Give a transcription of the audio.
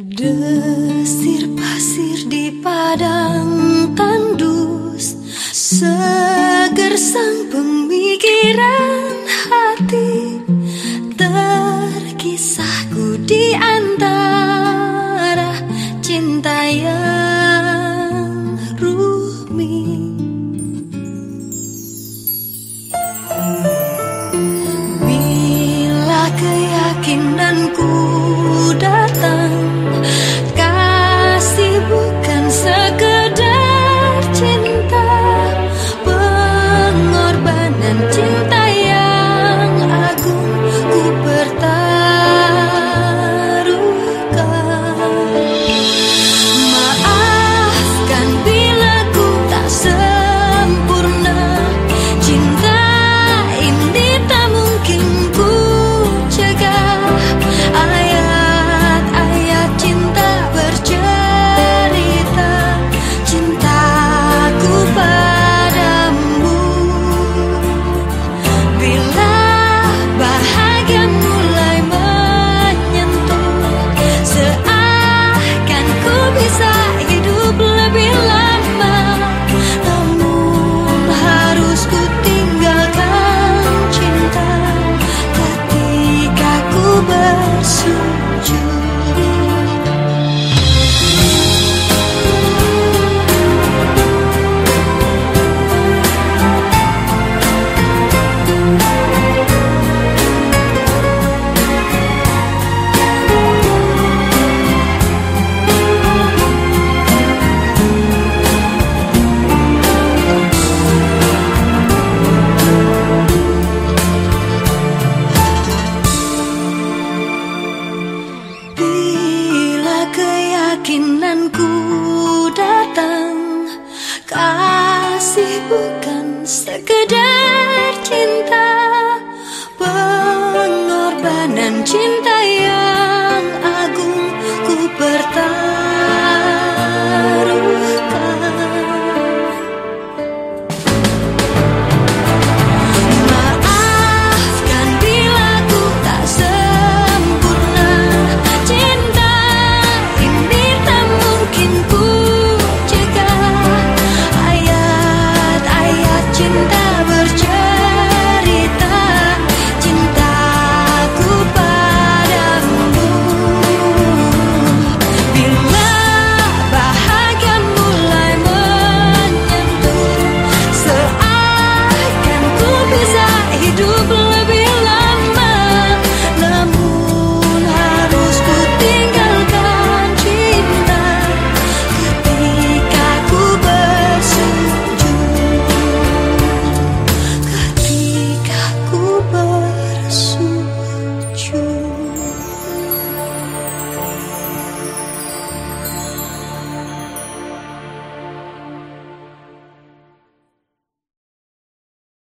Desir pasir di padang tandus segersang pemikiran. Keyakinanku datang. Kasih bukan sekedar cinta Pengorbanan cinta